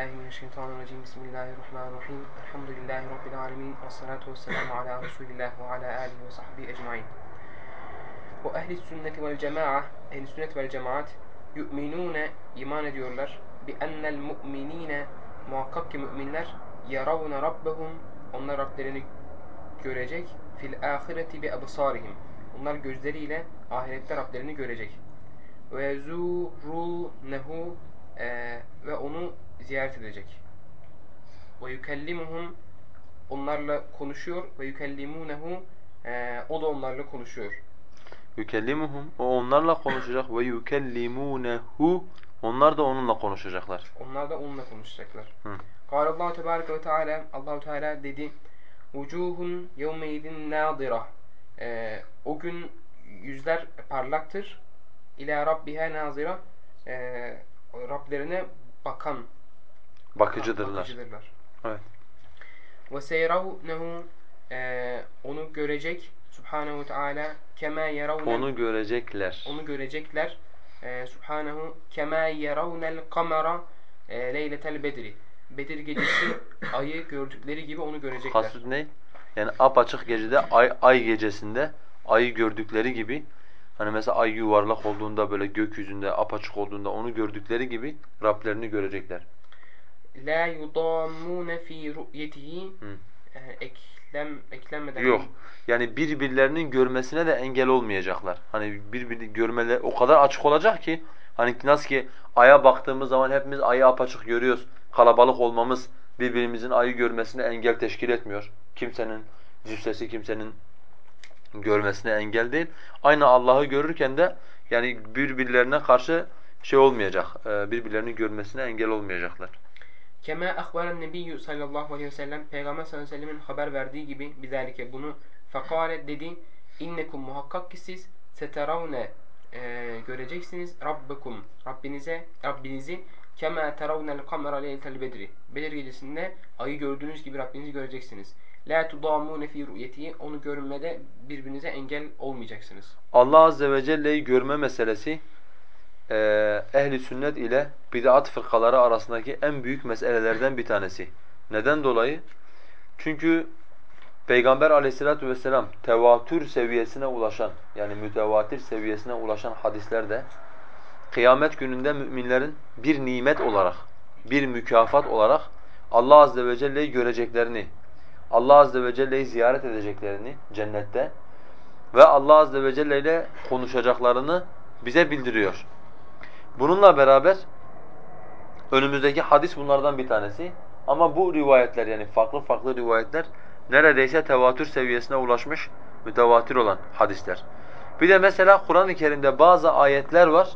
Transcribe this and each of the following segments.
billahi mineşşeytanirracim. Bismillahirrahmanirrahim. Elhamdülillahi rabbil alamin. Ves salatu vesselamu ala Resulillah ve ala alihi ve sahbihi ecmaîn. Bu ehli sünneti vel cemaat, ehli sünnet vel cemaat yu'minune iman ediyorlar bi ennel mu'minine muhakkak ki müminler yaravne rabbehum onlar Rablerini görecek fil ahireti bi absarihim. Onlar gözleriyle ahirette Rablerini görecek. Ve yezurunehu e, ve onu ziyaret edecek. Ve yukellimuhum onlarla konuşuyor ve yukellimunehu e, o da onlarla konuşuyor. Yükellimuhum o onlarla konuşacak ve yukellimunehu onlar da onunla konuşacaklar. Onlar da onunla konuşacaklar. Hı. Allahu tebareke ve teala Allahu Teala dedi: "Vucuhun yevmeydin nadira." Ee, o gün yüzler parlaktır. İla rabbiha nazira. Ee, Rablerine bakan Bakıcıdırlar. bakıcıdırlar. Evet. Ve seyravnehu onu görecek Subhanehu Teala kema yeravne Onu görecekler. onu görecekler. Ee, Subhanehu kema yeravnel kamera e, leyletel bedri. Bedir gecesi ayı gördükleri gibi onu görecekler. Kasıt ne? Yani apaçık gecede ay, ay gecesinde ayı gördükleri gibi hani mesela ay yuvarlak olduğunda böyle gökyüzünde apaçık olduğunda onu gördükleri gibi Rablerini görecekler. La yudammune fi ru'yetihi Hı. e, eklem eklenmeden Yok. Yani birbirlerinin görmesine de engel olmayacaklar. Hani birbirini görmeleri o kadar açık olacak ki hani nasıl ki aya baktığımız zaman hepimiz ayı apaçık görüyoruz. Kalabalık olmamız birbirimizin ayı görmesine engel teşkil etmiyor. Kimsenin cüssesi kimsenin görmesine engel değil. Aynı Allah'ı görürken de yani birbirlerine karşı şey olmayacak. e, Birbirlerini görmesine engel olmayacaklar. Kema ahbaren nebiyyü sallallahu aleyhi ve sellem Peygamber sallallahu aleyhi ve sellemin haber verdiği gibi bizalike bunu fakale dedi innekum muhakkak ki siz seteravne e, göreceksiniz rabbekum Rabbinize Rabbinizi kema teravnel kamera leyletel bedri Bedir gecesinde ayı gördüğünüz gibi Rabbinizi göreceksiniz. La tudamune fi ru'yetihi onu görmede birbirinize engel olmayacaksınız. Allah azze ve celle'yi görme meselesi eee ehli sünnet ile bid'at fırkaları arasındaki en büyük meselelerden bir tanesi. Neden dolayı? Çünkü Peygamber aleyhissalatu vesselam tevatür seviyesine ulaşan yani mütevatir seviyesine ulaşan hadislerde kıyamet gününde müminlerin bir nimet olarak, bir mükafat olarak Allah azze ve celle'yi göreceklerini, Allah azze ve celle'yi ziyaret edeceklerini cennette ve Allah azze ve celle ile konuşacaklarını bize bildiriyor. Bununla beraber önümüzdeki hadis bunlardan bir tanesi. Ama bu rivayetler yani farklı farklı rivayetler neredeyse tevatür seviyesine ulaşmış, mütevatir olan hadisler. Bir de mesela Kur'an-ı Kerim'de bazı ayetler var.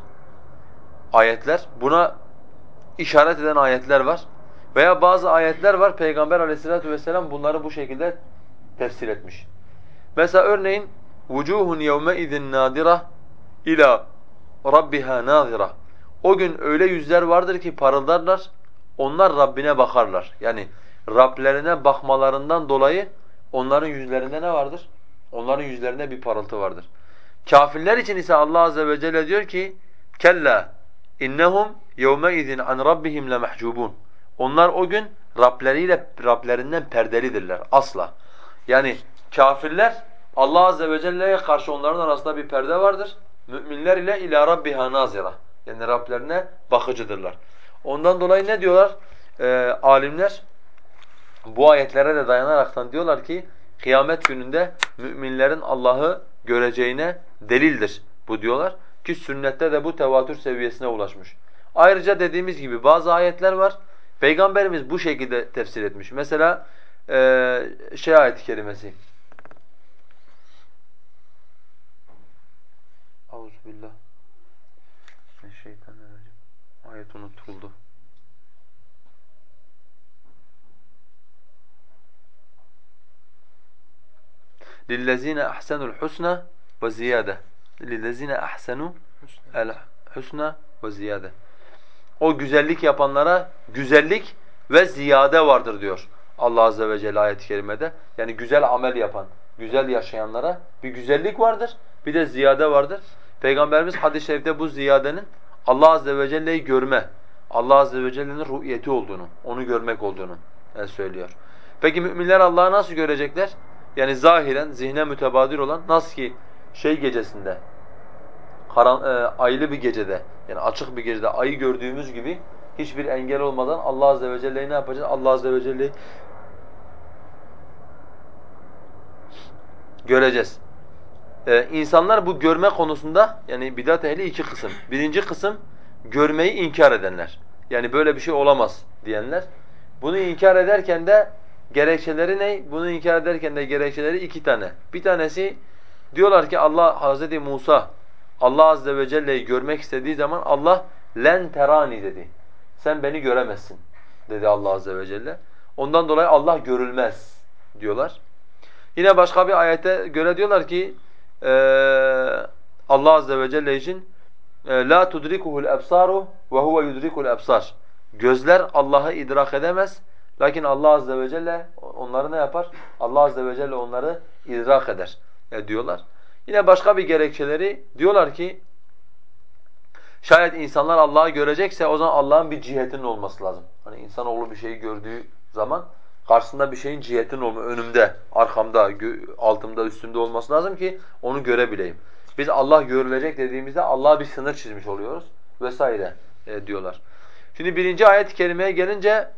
Ayetler buna işaret eden ayetler var. Veya bazı ayetler var Peygamber Aleyhisselatü vesselam bunları bu şekilde tefsir etmiş. Mesela örneğin yevme izin nadira ila rabbiha nazira. O gün öyle yüzler vardır ki parıldarlar. Onlar Rabbine bakarlar. Yani Rablerine bakmalarından dolayı onların yüzlerinde ne vardır? Onların yüzlerinde bir parıltı vardır. Kafirler için ise Allah azze ve celle diyor ki: "Kella innahum yevme izin an rabbihim lemahcubun." Onlar o gün Rableriyle Rablerinden perdelidirler asla. Yani kafirler Allah azze ve celle'ye karşı onların arasında bir perde vardır. Müminler ile ila rabbiha nazira. Yani Rablerine bakıcıdırlar. Ondan dolayı ne diyorlar? Ee, alimler bu ayetlere de dayanaraktan diyorlar ki kıyamet gününde müminlerin Allah'ı göreceğine delildir bu diyorlar ki sünnette de bu tevatür seviyesine ulaşmış. Ayrıca dediğimiz gibi bazı ayetler var. Peygamberimiz bu şekilde tefsir etmiş. Mesela ee, şey ayet-i kerimesi. Euzubillah Şeytanirracim. Ayet unutuldu. لِلَّذ۪ينَ أَحْسَنُوا الْحُسْنَى وَزِيَادَةً لِلَّذ۪ينَ أَحْسَنُوا الْحُسْنَى وَزِيَادَةً O güzellik yapanlara güzellik ve ziyade vardır diyor Allah azze ve celle ayet-i kerimede. Yani güzel amel yapan, güzel yaşayanlara bir güzellik vardır, bir de ziyade vardır. Peygamberimiz hadis-i şerifte bu ziyadenin Allah azze ve celle'yi görme Allah azze ve celle'nin ru'yeti olduğunu, onu görmek olduğunu e, söylüyor. Peki müminler Allah'ı nasıl görecekler? Yani zahiren, zihne mütebadir olan nasıl ki şey gecesinde, karan, e, aylı bir gecede, yani açık bir gecede ayı gördüğümüz gibi hiçbir engel olmadan Allah azze ve celle'yi ne yapacağız? Allah azze ve celle'yi göreceğiz. Ee, insanlar bu görme konusunda yani bidat ehli iki kısım. Birinci kısım görmeyi inkar edenler. Yani böyle bir şey olamaz diyenler. Bunu inkar ederken de gerekçeleri ne? Bunu inkar ederken de gerekçeleri iki tane. Bir tanesi diyorlar ki Allah Hazreti Musa Allah azze ve celle'yi görmek istediği zaman Allah len terani dedi. Sen beni göremezsin dedi Allah azze ve celle. Ondan dolayı Allah görülmez diyorlar. Yine başka bir ayete göre diyorlar ki e, Allah azze ve celle için e, la tudrikuhu'l ebsaru ve huve yudriku'l. Gözler Allah'ı idrak edemez. Lakin Allah azze ve celle onları ne yapar? Allah azze ve celle onları idrak eder e, diyorlar. Yine başka bir gerekçeleri diyorlar ki şayet insanlar Allah'ı görecekse o zaman Allah'ın bir cihetinin olması lazım. Hani insanoğlu bir şeyi gördüğü zaman karşısında bir şeyin cihetinin olma, önümde, arkamda, altımda, üstümde olması lazım ki onu görebileyim. Biz Allah görülecek dediğimizde Allah'a bir sınır çizmiş oluyoruz vesaire e, diyorlar. Şimdi birinci ayet-i kerimeye gelince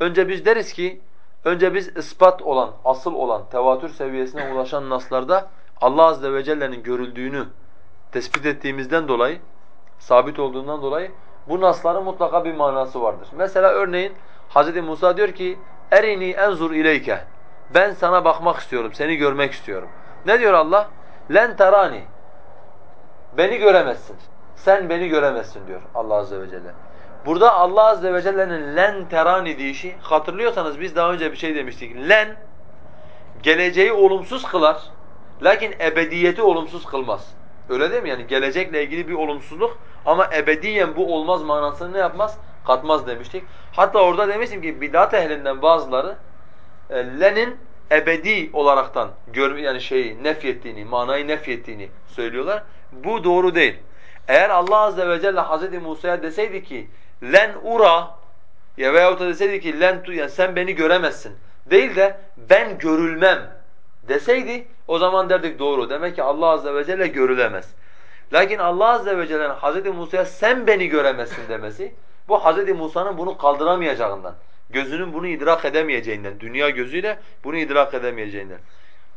önce biz deriz ki önce biz ispat olan, asıl olan, tevatür seviyesine ulaşan naslarda Allah azze ve celle'nin görüldüğünü tespit ettiğimizden dolayı, sabit olduğundan dolayı bu nasların mutlaka bir manası vardır. Mesela örneğin Hz. Musa diyor ki erini enzur ileyke. Ben sana bakmak istiyorum, seni görmek istiyorum. Ne diyor Allah? Len terani. Beni göremezsin. Sen beni göremezsin diyor Allah azze ve celle. Burada Allah azze ve celle'nin len terani deyişi hatırlıyorsanız biz daha önce bir şey demiştik. Len geleceği olumsuz kılar. Lakin ebediyeti olumsuz kılmaz. Öyle değil mi? Yani gelecekle ilgili bir olumsuzluk ama ebediyen bu olmaz manasını ne yapmaz? Katmaz demiştik. Hatta orada demiştim ki bidat ehlinden bazıları e, lenin ebedi olaraktan gör, yani şeyi nefyettiğini, manayı nefyettiğini söylüyorlar. Bu doğru değil. Eğer Allah azze ve celle Hazreti Musa'ya deseydi ki len ura ya veyahut da deseydi ki len tu yani sen beni göremezsin değil de ben görülmem deseydi o zaman derdik doğru. Demek ki Allah azze ve celle görülemez. Lakin Allah azze ve celle'nin Hazreti Musa'ya sen beni göremezsin demesi bu Hazreti Musa'nın bunu kaldıramayacağından, gözünün bunu idrak edemeyeceğinden, dünya gözüyle bunu idrak edemeyeceğinden.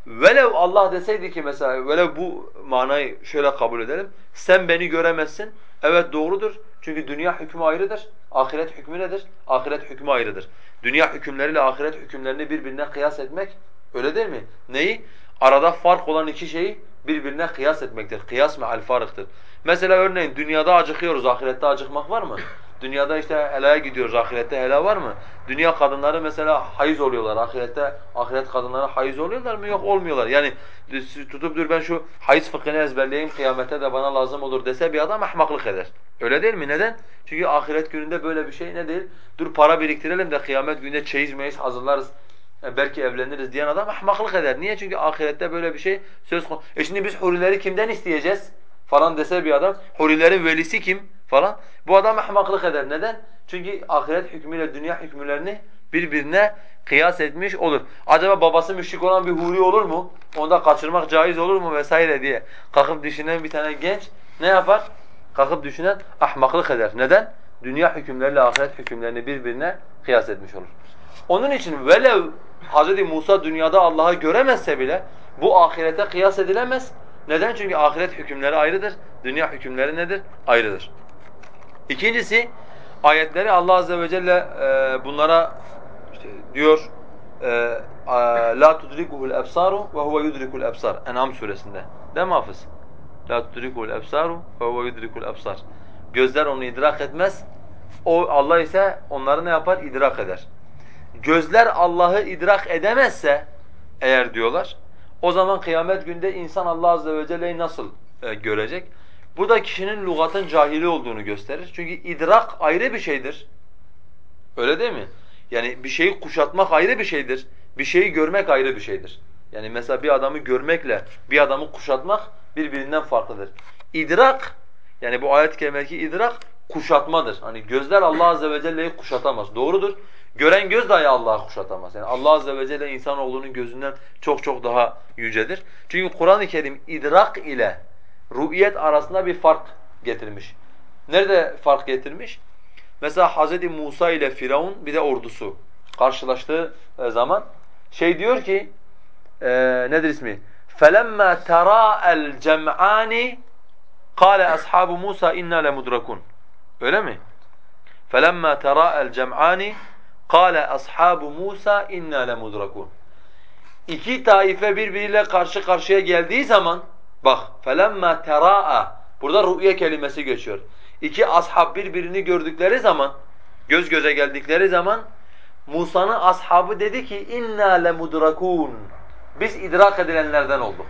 Velev Allah deseydi ki mesela, velev bu manayı şöyle kabul edelim, sen beni göremezsin, evet doğrudur. Çünkü dünya hükmü ayrıdır, ahiret hükmü nedir? Ahiret hükmü ayrıdır. Dünya hükümleriyle ahiret hükümlerini birbirine kıyas etmek, öyle değil mi? Neyi? Arada fark olan iki şeyi birbirine kıyas etmektir. Kıyas me'al farıktır. Mesela örneğin dünyada acıkıyoruz, ahirette acıkmak var mı? Dünyada işte helaya gidiyoruz, ahirette hela var mı? Dünya kadınları mesela hayız oluyorlar, ahirette ahiret kadınları hayız oluyorlar mı? Yok olmuyorlar. Yani tutup dur ben şu hayız fıkhını ezberleyeyim, kıyamette de bana lazım olur dese bir adam ahmaklık eder. Öyle değil mi? Neden? Çünkü ahiret gününde böyle bir şey ne değil? Dur para biriktirelim de kıyamet gününde çeyiz meyiz hazırlarız. E belki evleniriz diyen adam ahmaklık eder. Niye? Çünkü ahirette böyle bir şey söz konusu. E şimdi biz hurileri kimden isteyeceğiz? Falan dese bir adam, hurilerin velisi kim? Falan. Bu adam ahmaklık eder. Neden? Çünkü ahiret hükmüyle dünya hükümlerini birbirine kıyas etmiş olur. Acaba babası müşrik olan bir huri olur mu? Onda kaçırmak caiz olur mu vesaire diye kalkıp düşünen bir tane genç ne yapar? Kalkıp düşünen ahmaklık eder. Neden? Dünya hükümleriyle ahiret hükümlerini birbirine kıyas etmiş olur. Onun için velev Hz. Musa dünyada Allah'ı göremezse bile bu ahirete kıyas edilemez. Neden? Çünkü ahiret hükümleri ayrıdır. Dünya hükümleri nedir? Ayrıdır. İkincisi ayetleri Allah azze ve celle e, bunlara işte diyor e, la tudrikuhu'l ebsaru ve huve yudrikul ebsar. En'am suresinde. Değil mi Hafız? La tudrikuhu'l ebsaru ve huve yudrikul ebsar. Gözler onu idrak etmez. O Allah ise onları ne yapar? İdrak eder. Gözler Allah'ı idrak edemezse eğer diyorlar o zaman kıyamet günde insan Allah azze ve celle'yi nasıl e, görecek? Bu da kişinin lügatın cahili olduğunu gösterir. Çünkü idrak ayrı bir şeydir. Öyle değil mi? Yani bir şeyi kuşatmak ayrı bir şeydir. Bir şeyi görmek ayrı bir şeydir. Yani mesela bir adamı görmekle bir adamı kuşatmak birbirinden farklıdır. İdrak, yani bu ayet-i kerimedeki idrak kuşatmadır. Hani gözler Allah azze ve celle'yi kuşatamaz. Doğrudur. Gören göz dahi Allah'ı kuşatamaz. Yani Allah azze ve celle insanoğlunun gözünden çok çok daha yücedir. Çünkü Kur'an-ı Kerim idrak ile ru'yet arasında bir fark getirmiş. Nerede fark getirmiş? Mesela Hz. Musa ile Firavun bir de ordusu karşılaştığı e, zaman şey diyor ki e, nedir ismi? فَلَمَّا تَرَاءَ الْجَمْعَانِ قَالَ أَصْحَابُ مُوسَى اِنَّا لَمُدْرَكُونَ Öyle mi? فَلَمَّا تَرَاءَ الْجَمْعَانِ قَالَ أَصْحَابُ مُوسَى اِنَّا لَمُدْرَكُونَ İki taife birbiriyle karşı karşıya geldiği zaman bak فَلَمَّا تَرَاءَ Burada ru'ye kelimesi geçiyor. İki ashab birbirini gördükleri zaman, göz göze geldikleri zaman Musa'nın ashabı dedi ki inna lemudrakun. Biz idrak edilenlerden olduk.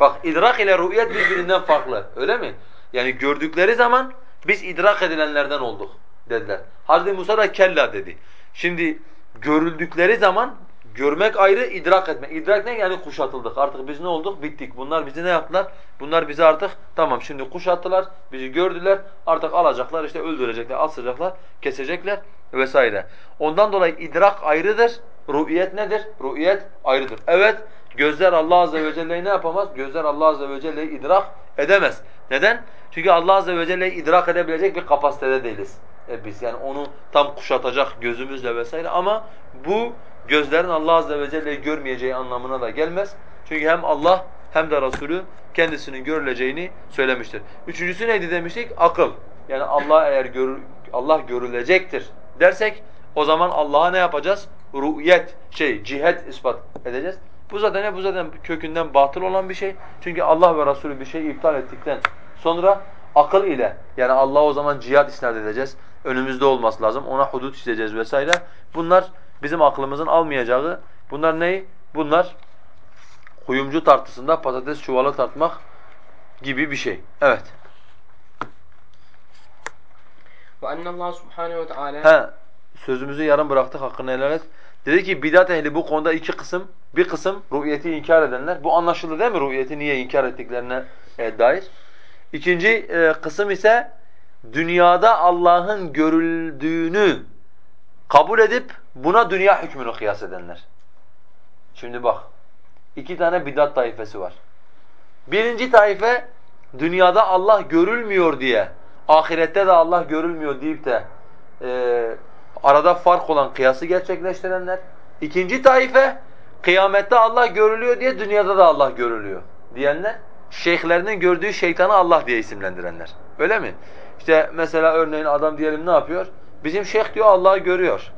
Bak idrak ile ru'yet birbirinden farklı. Öyle mi? Yani gördükleri zaman biz idrak edilenlerden olduk dediler. Hazreti Musa da kella dedi. Şimdi görüldükleri zaman görmek ayrı, idrak etmek. İdrak ne? Yani kuşatıldık. Artık biz ne olduk? Bittik. Bunlar bizi ne yaptılar? Bunlar bizi artık tamam şimdi kuşattılar, bizi gördüler. Artık alacaklar, işte öldürecekler, asacaklar, kesecekler vesaire. Ondan dolayı idrak ayrıdır. Ru'yet nedir? Ru'yet ayrıdır. Evet, gözler Allah azze ve celle'yi ne yapamaz? Gözler Allah azze ve celle'yi idrak edemez. Neden? Çünkü Allah azze ve celle'yi idrak edebilecek bir kapasitede değiliz. E biz yani onu tam kuşatacak gözümüzle vesaire ama bu gözlerin Allah azze ve celle'yi görmeyeceği anlamına da gelmez. Çünkü hem Allah hem de Resulü kendisinin görüleceğini söylemiştir. Üçüncüsü neydi demiştik? Akıl. Yani Allah eğer görür, Allah görülecektir dersek o zaman Allah'a ne yapacağız? Ru'yet, şey, cihet ispat edeceğiz. Bu zaten ne? Bu zaten kökünden batıl olan bir şey. Çünkü Allah ve Resulü bir şeyi iptal ettikten sonra akıl ile yani Allah'a o zaman cihat isnat edeceğiz. Önümüzde olması lazım. Ona hudut çizeceğiz vesaire. Bunlar bizim aklımızın almayacağı. Bunlar ne? Bunlar kuyumcu tartısında patates çuvalı tartmak gibi bir şey. Evet. Ve ennallahu subhanehu ve teala He, sözümüzü yarım bıraktık hakkını helal et. Dedi ki bidat ehli bu konuda iki kısım. Bir kısım ruhiyeti inkar edenler. Bu anlaşıldı değil mi ruhiyeti niye inkar ettiklerine e, dair. İkinci e, kısım ise dünyada Allah'ın görüldüğünü kabul edip buna dünya hükmünü kıyas edenler. Şimdi bak, iki tane bidat taifesi var. Birinci taife, dünyada Allah görülmüyor diye, ahirette de Allah görülmüyor deyip de e, arada fark olan kıyası gerçekleştirenler. İkinci taife, kıyamette Allah görülüyor diye dünyada da Allah görülüyor diyenler. Şeyhlerinin gördüğü şeytanı Allah diye isimlendirenler. Öyle mi? İşte mesela örneğin adam diyelim ne yapıyor? Bizim şeyh diyor Allah'ı görüyor.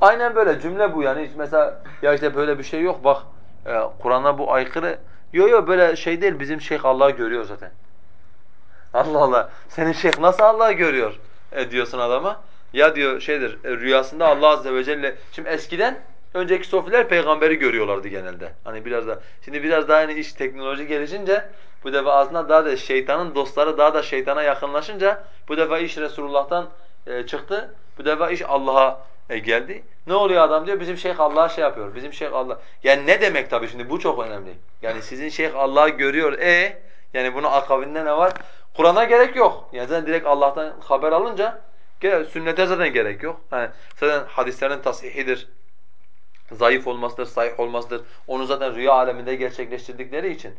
Aynen böyle cümle bu yani. Mesela ya işte böyle bir şey yok bak e, Kur'an'a bu aykırı. Yok yok böyle şey değil bizim şeyh Allah'ı görüyor zaten. Allah Allah senin şeyh nasıl Allah'ı görüyor e, diyorsun adama. Ya diyor şeydir e, rüyasında Allah azze ve celle. Şimdi eskiden önceki sofiler peygamberi görüyorlardı genelde. Hani biraz da şimdi biraz daha hani iş teknoloji gelişince bu defa aslında daha da şeytanın dostları daha da şeytana yakınlaşınca bu defa iş Resulullah'tan e, çıktı. Bu defa iş Allah'a e, geldi. Ne oluyor adam diyor bizim şeyh Allah'a şey yapıyor. Bizim şeyh Allah. Yani ne demek tabii şimdi bu çok önemli. Yani sizin şeyh Allah'ı görüyor. E yani bunun akabinde ne var? Kur'an'a gerek yok. Yani zaten direkt Allah'tan haber alınca sünnete zaten gerek yok. Yani zaten hadislerin tasihidir. Zayıf olmasıdır, sahih olmasıdır. Onu zaten rüya aleminde gerçekleştirdikleri için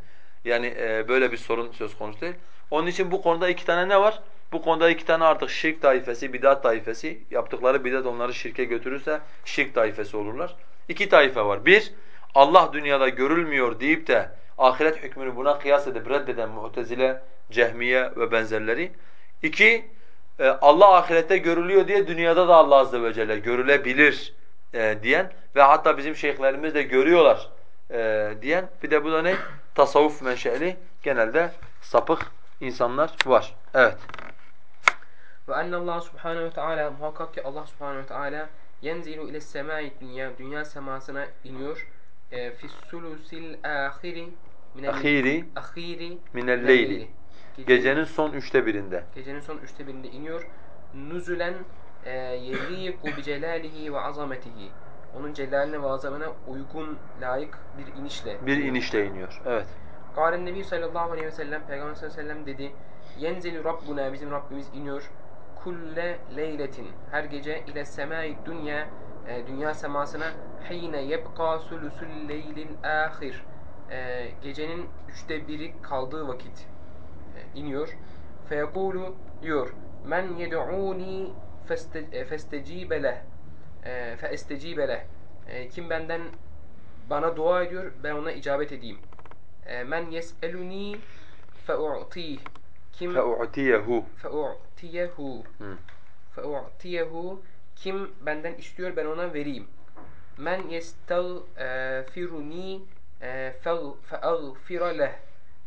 yani e, böyle bir sorun söz konusu değil. Onun için bu konuda iki tane ne var? Bu konuda iki tane artık şirk taifesi, bidat taifesi. Yaptıkları bidat onları şirke götürürse şirk taifesi olurlar. İki taife var. Bir, Allah dünyada görülmüyor deyip de ahiret hükmünü buna kıyas edip reddeden Mu'tezile, Cehmiye ve benzerleri. İki, e, Allah ahirette görülüyor diye dünyada da Allah azze ve celle görülebilir e, diyen ve hatta bizim şeyhlerimiz de görüyorlar e, diyen bir de bu da ne? Tasavvuf menşeli genelde sapık insanlar var. Evet. Ve ennallahu subhanehu ve teala muhakkak ki Allah subhanehu ve teala yenzilu ile semai dünya dünya semasına iniyor. E, Fissulusil ahiri Ahiri ahiri minel leyli. Gecenin son üçte birinde. gecenin son üçte birinde iniyor. Nuzulen e, yeliku bi celalihi ve azametihi. Onun celaline ve azametine uygun, layık bir inişle. Bir inişle iniyor. Evet. Kâlen Nebi sallallahu aleyhi ve sellem Peygamber sallallahu aleyhi ve sellem dedi Yenzeli Rabbuna bizim Rabbimiz iniyor kulle leyletin her gece ile semai dünya e, dünya semasına hine yebqa sulusul leylil ahir e, gecenin üçte biri kaldığı vakit e, iniyor. Feyekulu diyor men yed'uni e, festecibe leh e, feestecibe leh e, kim benden bana dua ediyor ben ona icabet edeyim. E, men yes'eluni fe'u'tih kim فَاُعْتِيَهُ fe'u'tiyehu Hı. fe'u'tiyehu kim benden istiyor ben ona vereyim. Men yestagfiruni fe'agfira leh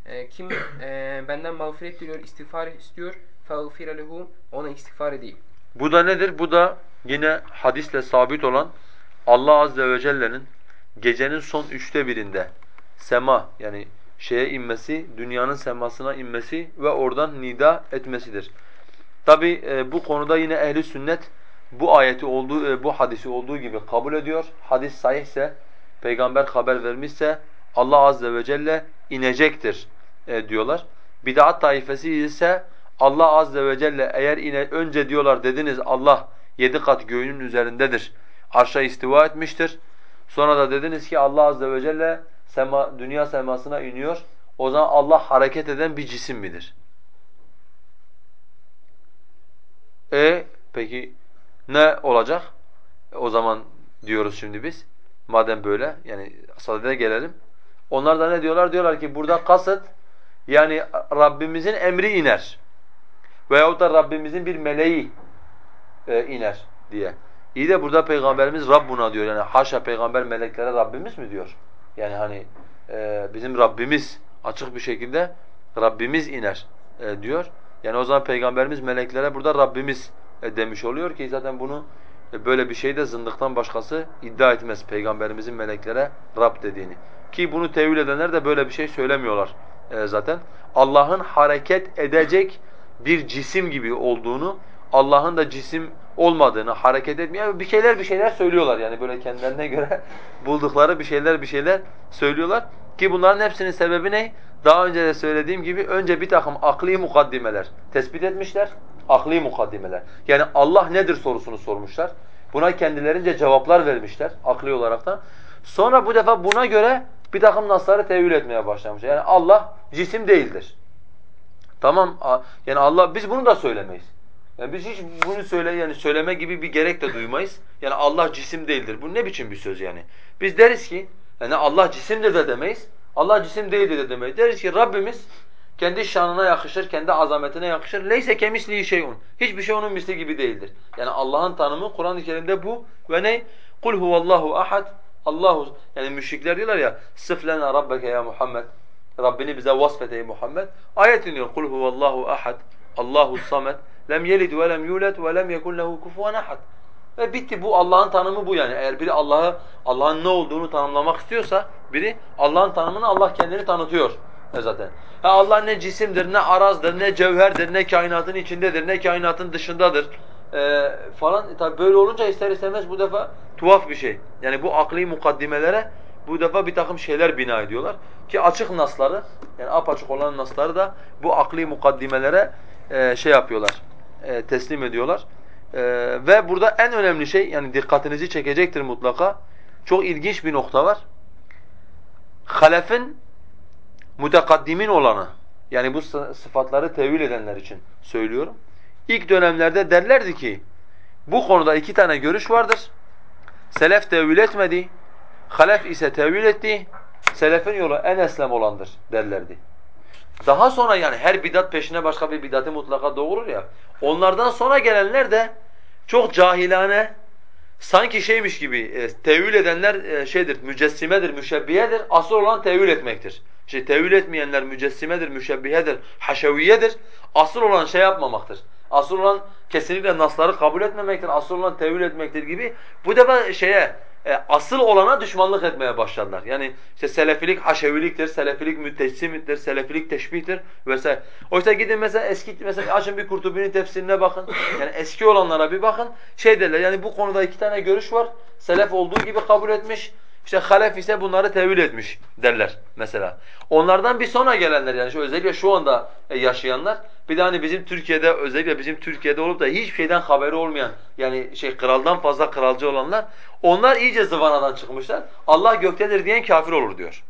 E, kim e, benden mağfiret diliyor, istiğfar istiyor, fe'agfira lehu ona istiğfar edeyim. Bu da nedir? Bu da yine hadisle sabit olan Allah azze ve celle'nin gecenin son üçte birinde sema yani şeye inmesi, dünyanın semasına inmesi ve oradan nida etmesidir. Tabi e, bu konuda yine ehli sünnet bu ayeti olduğu e, bu hadisi olduğu gibi kabul ediyor. Hadis sahihse, peygamber haber vermişse Allah azze ve celle inecektir e, diyorlar. Bid'at taifesi ise Allah azze ve celle eğer ine önce diyorlar dediniz Allah yedi kat göğünün üzerindedir. Arşa istiva etmiştir. Sonra da dediniz ki Allah azze ve celle sema, dünya semasına iniyor. O zaman Allah hareket eden bir cisim midir? E peki ne olacak? E, o zaman diyoruz şimdi biz. Madem böyle yani sadede gelelim. Onlar da ne diyorlar? Diyorlar ki burada kasıt yani Rabbimizin emri iner. Veyahut da Rabbimizin bir meleği e, iner diye. İyi de burada Peygamberimiz Rabbuna diyor. Yani haşa peygamber meleklere Rabbimiz mi diyor? Yani hani e, bizim Rabbimiz açık bir şekilde Rabbimiz iner e, diyor. Yani o zaman Peygamberimiz meleklere burada Rabbimiz e, demiş oluyor ki zaten bunu e, böyle bir şey de zındıktan başkası iddia etmez Peygamberimizin meleklere Rab dediğini. Ki bunu tevil edenler de böyle bir şey söylemiyorlar e, zaten. Allah'ın hareket edecek bir cisim gibi olduğunu, Allah'ın da cisim olmadığını, hareket etmeyen bir şeyler bir şeyler söylüyorlar yani böyle kendilerine göre buldukları bir şeyler bir şeyler söylüyorlar. Ki bunların hepsinin sebebi ne? Daha önce de söylediğim gibi önce bir takım akli mukaddimeler tespit etmişler. Akli mukaddimeler. Yani Allah nedir sorusunu sormuşlar. Buna kendilerince cevaplar vermişler akli olarak da. Sonra bu defa buna göre bir takım nasları tevil etmeye başlamışlar. Yani Allah cisim değildir. Tamam yani Allah biz bunu da söylemeyiz. Yani biz hiç bunu söyle yani söyleme gibi bir gerek de duymayız. Yani Allah cisim değildir. Bu ne biçim bir söz yani? Biz deriz ki yani Allah cisimdir de demeyiz. Allah cisim değildir de demeyiz. Deriz ki Rabbimiz kendi şanına yakışır, kendi azametine yakışır. Leyse kemislihi şeyun. Hiçbir şey onun misli gibi değildir. Yani Allah'ın tanımı Kur'an-ı Kerim'de bu ve ne? Kul huvallahu ahad. Allahu yani müşrikler diyorlar ya sıf lena rabbeke ya Muhammed. Rabbini bize vasfet ey Muhammed. Ayet iniyor. Kul huvallahu ahad. Allahu samet. Lem yelid ve lem yulad ve lem yekun lehu kufuven ahad. Ve bitti bu Allah'ın tanımı bu yani. Eğer biri Allah'ı Allah'ın ne olduğunu tanımlamak istiyorsa biri Allah'ın tanımını Allah kendini tanıtıyor zaten. Ha Allah ne cisimdir, ne arazdır, ne cevherdir, ne kainatın içindedir, ne kainatın dışındadır e, falan. E, tabi böyle olunca ister istemez bu defa tuhaf bir şey. Yani bu akli mukaddimelere bu defa bir takım şeyler bina ediyorlar. Ki açık nasları, yani apaçık olan nasları da bu akli mukaddimelere e, şey yapıyorlar, e, teslim ediyorlar. E, ve burada en önemli şey, yani dikkatinizi çekecektir mutlaka, çok ilginç bir nokta var. Halef'in mutekaddimin olanı, yani bu sıfatları tevil edenler için söylüyorum. İlk dönemlerde derlerdi ki, bu konuda iki tane görüş vardır. Selef tevil etmedi, halef ise tevil etti. Selefin yolu en eslem olandır derlerdi. Daha sonra yani her bidat peşine başka bir bidatı mutlaka doğurur ya. Onlardan sonra gelenler de çok cahilane, sanki şeymiş gibi e, tevil edenler e, şeydir, mücessimedir, müşebbihedir. Asıl olan tevil etmektir. İşte tevil etmeyenler mücessimedir, müşebbihedir, haşeviyedir. Asıl olan şey yapmamaktır. Asıl olan kesinlikle nasları kabul etmemektir, asıl olan tevil etmektir gibi. Bu defa şeye e, asıl olana düşmanlık etmeye başladılar. Yani işte selefilik haşeviliktir, selefilik müttesimittir, selefilik teşbihtir vesaire. Oysa gidin mesela eski mesela açın bir Kurtubi'nin tefsirine bakın. Yani eski olanlara bir bakın. Şey derler yani bu konuda iki tane görüş var. Selef olduğu gibi kabul etmiş. İşte halef ise bunları tevil etmiş derler mesela. Onlardan bir sonra gelenler yani şu özellikle şu anda e, yaşayanlar bir de hani bizim Türkiye'de özellikle bizim Türkiye'de olup da hiçbir şeyden haberi olmayan yani şey kraldan fazla kralcı olanlar onlar iyice zıvanadan çıkmışlar. Allah göktedir diyen kafir olur diyor.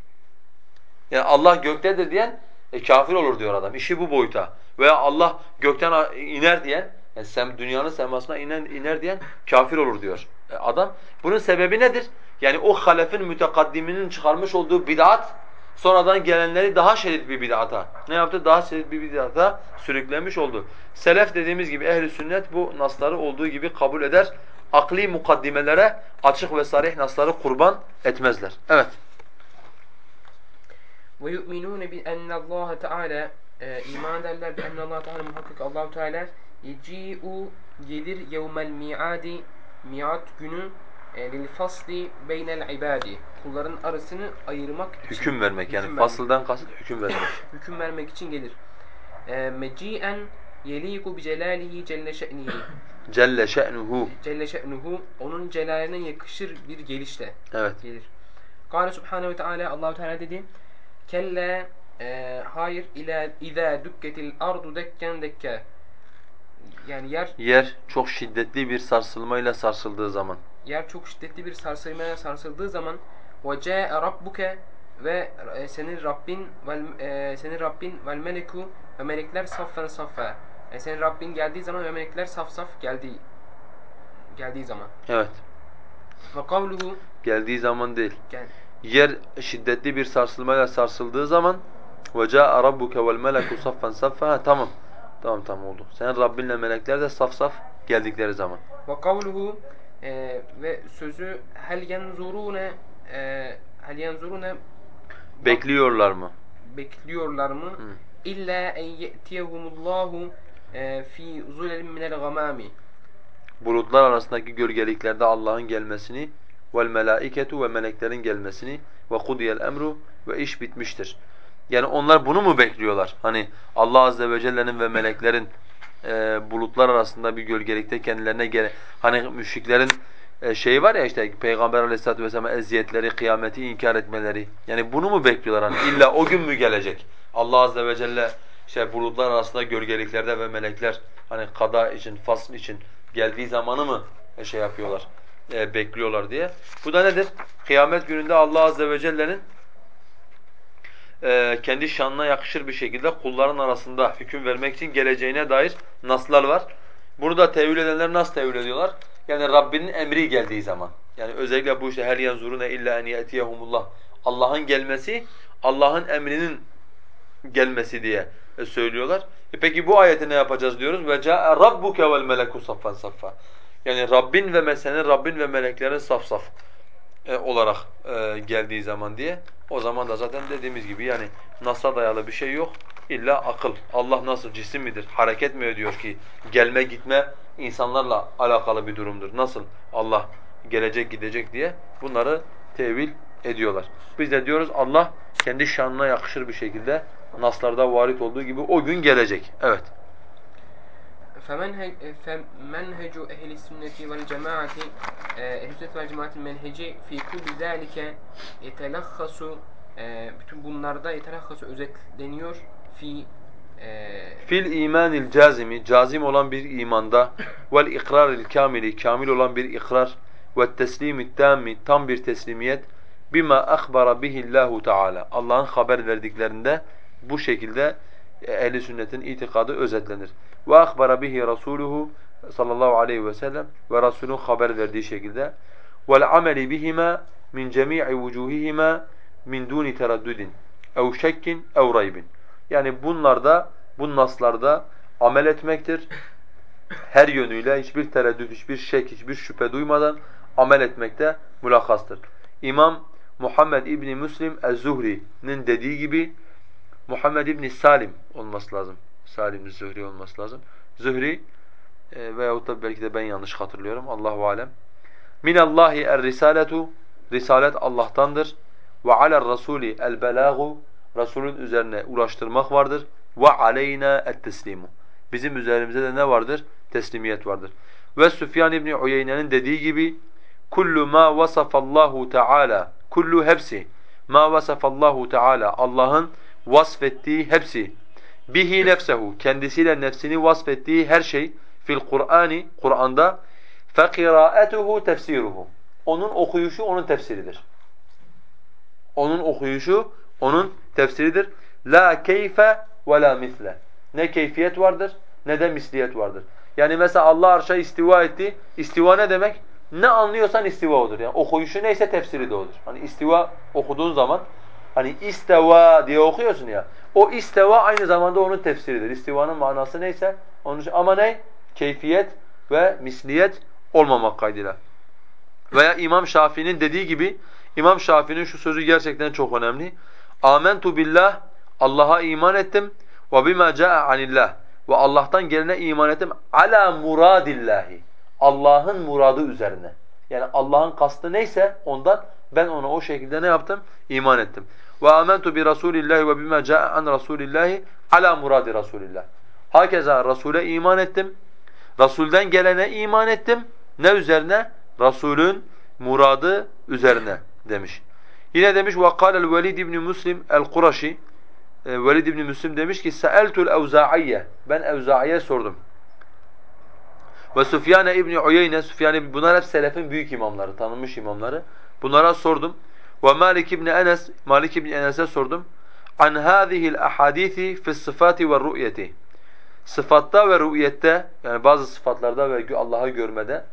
Yani Allah göktedir diyen e, kafir olur diyor adam. İşi bu boyuta. Veya Allah gökten iner diyen, yani sem, dünyanın semasına iner, iner diyen kafir olur diyor e, adam. Bunun sebebi nedir? Yani o halefin mütekaddiminin çıkarmış olduğu bid'at sonradan gelenleri daha şiddet bir bid'ata ne yaptı? Daha şiddet bir bid'ata sürüklemiş oldu. Selef dediğimiz gibi ehli sünnet bu nasları olduğu gibi kabul eder. Akli mukaddimelere açık ve sarih nasları kurban etmezler. Evet. Ve yu'minun bi enne Allah Teala e, iman ederler bi enne Allah Teala muhakkak Allahu Teala yeci'u gelir yevmel mi'adi mi'at günü lil fasli beynel ibadi kulların arasını ayırmak için Hüküm vermek yani hüküm fasıldan kasıt hüküm vermek. hüküm vermek için gelir. E, meci'en yeliku bi celalihi celle şe'nihi Celle şe'nuhu. celle şe'nuhu onun celaline yakışır bir gelişle Evet. gelir. Kâle subhanehu ve teâlâ Allahu Teala dedi kelle e, hayır ila izâ dükketil ardu dekken dekke yani yer Yer çok şiddetli bir sarsılmayla sarsıldığı zaman yer çok şiddetli bir sarsılmaya sarsıldığı zaman ve ca'e rabbuke ve e, senin Rabbin vel e, senin Rabbin vel meleku ve melekler saffen saffa. Yani senin Rabbin geldiği zaman ve melekler saf saf geldiği geldiği zaman. Evet. Ve kavluhu Geldiği zaman değil. gel Yer şiddetli bir sarsılmayla sarsıldığı zaman وَجَاءَ رَبُّكَ وَالْمَلَكُ صَفًّا صَفًّا Ha, Tamam. Tamam tamam oldu. Senin Rabbinle melekler de saf saf geldikleri zaman. Ve kavluhu e, ve sözü hel yenzurune e, hel yenzurune Bekliyorlar mı? bekliyorlar mı? İlla en ye'tiyehumullahu e, fi zulelin minel gamami. Bulutlar arasındaki gölgeliklerde Allah'ın gelmesini vel melaiketu ve meleklerin gelmesini ve kudiyel emru ve iş bitmiştir. Yani onlar bunu mu bekliyorlar? Hani Allah azze ve celle'nin ve meleklerin e, bulutlar arasında bir gölgelikte kendilerine gele hani müşriklerin e, şeyi var ya işte Peygamber Aleyhisselatü vesselam eziyetleri, kıyameti inkar etmeleri. Yani bunu mu bekliyorlar hani illa o gün mü gelecek? Allah azze ve celle işte bulutlar arasında gölgeliklerde ve melekler hani kada için, fasl için geldiği zamanı mı e, şey yapıyorlar? bekliyorlar diye. Bu da nedir? Kıyamet gününde Allah azze ve celle'nin kendi şanına yakışır bir şekilde kulların arasında hüküm vermek için geleceğine dair naslar var. Bunu da tevil edenler nasıl tevil ediyorlar? Yani Rabbinin emri geldiği zaman. Yani özellikle bu işte her yanzurune illa en yetiyehumullah. Allah'ın gelmesi, Allah'ın emrinin gelmesi diye e, söylüyorlar. E peki bu ayeti ne yapacağız diyoruz? Ve caa rabbuke vel meleku saffan saffa. Yani Rabbin ve meselenin Rabbin ve meleklerin saf saf e, olarak e, geldiği zaman diye. O zaman da zaten dediğimiz gibi yani nas'a dayalı bir şey yok. İlla akıl. Allah nasıl cisim midir? Hareket mi ediyor ki? Gelme gitme insanlarla alakalı bir durumdur. Nasıl Allah gelecek gidecek diye bunları tevil ediyorlar. Biz de diyoruz Allah kendi şanına yakışır bir şekilde naslarda varit olduğu gibi o gün gelecek. Evet. فمنهج فمنهج أهل السنة والجماعة أهل السنة والجماعة menheci fi kulli zalike yetelakhasu e, bütün bunlarda yetelakhasu özetleniyor fi e, Fil imanil cazimi, cazim olan bir imanda vel ikraril kamili, kamil olan bir ikrar ve teslimit tammi, tam bir teslimiyet bima akhbara bihillahu Teala. Allah'ın haber verdiklerinde bu şekilde ehli sünnetin itikadı özetlenir. Ve akhbara bihi rasuluhu sallallahu aleyhi ve sellem ve Resulün haber verdiği şekilde vel ameli bihima min cemi'i vucuhihima min duni teraddudin ev şekkin ev raybin. Yani bunlarda, bu naslarda amel etmektir. Her yönüyle hiçbir tereddüt, hiçbir şek, hiçbir şüphe duymadan amel etmekte mülakastır. İmam Muhammed İbni Müslim Ez-Zuhri'nin dediği gibi Muhammed İbni Salim olması lazım. Salim Zühri olması lazım. Zühri e, veyahut da belki de ben yanlış hatırlıyorum. Allahu alem. Min Allahi er-risaletu Risalet Allah'tandır. Ve aler rasuli el belagu Resulün üzerine ulaştırmak vardır. Ve aleyna et-teslimu. Bizim üzerimizde de ne vardır? Teslimiyet vardır. Ve Süfyan İbni Uyeyne'nin dediği gibi kullu ma vasafallahu Teala kullu hepsi ma vasafallahu teala Allah'ın vasfettiği hepsi bihi nefsehu kendisiyle nefsini vasfettiği her şey fil Kur'ani Kur'an'da fe kıraatuhu tefsiruhu onun okuyuşu onun tefsiridir. Onun okuyuşu onun tefsiridir. La keyfe ve la misle. Ne keyfiyet vardır ne de misliyet vardır. Yani mesela Allah arşa istiva etti. İstiva ne demek? Ne anlıyorsan istiva odur. Yani okuyuşu neyse tefsiri de odur. Hani istiva okuduğun zaman hani isteva diye okuyorsun ya. O isteva aynı zamanda onun tefsiridir. İstivanın manası neyse onun ama ne? Keyfiyet ve misliyet olmamak kaydıyla. Veya İmam Şafii'nin dediği gibi İmam Şafii'nin şu sözü gerçekten çok önemli. Amentu billah Allah'a iman ettim ve bima caa anillah ve Allah'tan gelene iman ettim ala muradillahi. Allah'ın muradı üzerine. Yani Allah'ın kastı neyse ondan ben ona o şekilde ne yaptım? İman ettim. Ve amentu bi Rasulillahi ve bima caa an Rasulillahi ala muradi Rasulillah. Hakeza Rasule iman ettim. Rasulden gelene iman ettim. Ne üzerine? Rasulün muradı üzerine demiş. Yine demiş ve kâle'l Velid ibn Muslim el-Kuraşi e, Velid ibn Müslim demiş ki Sa'eltul Evza'iyye ben Evza'iye sordum. Ve Süfyan ibn Uyeyne Süfyan bunlar hep selefin büyük imamları, tanınmış imamları. Bunlara sordum. Ve Malik ibn Enes Malik ibn Enes'e sordum. An hâzihil ahadîsi fi sıfati ve ru'yeti. Sıfatta ve rü'yette yani bazı sıfatlarda ve Allah'ı görmede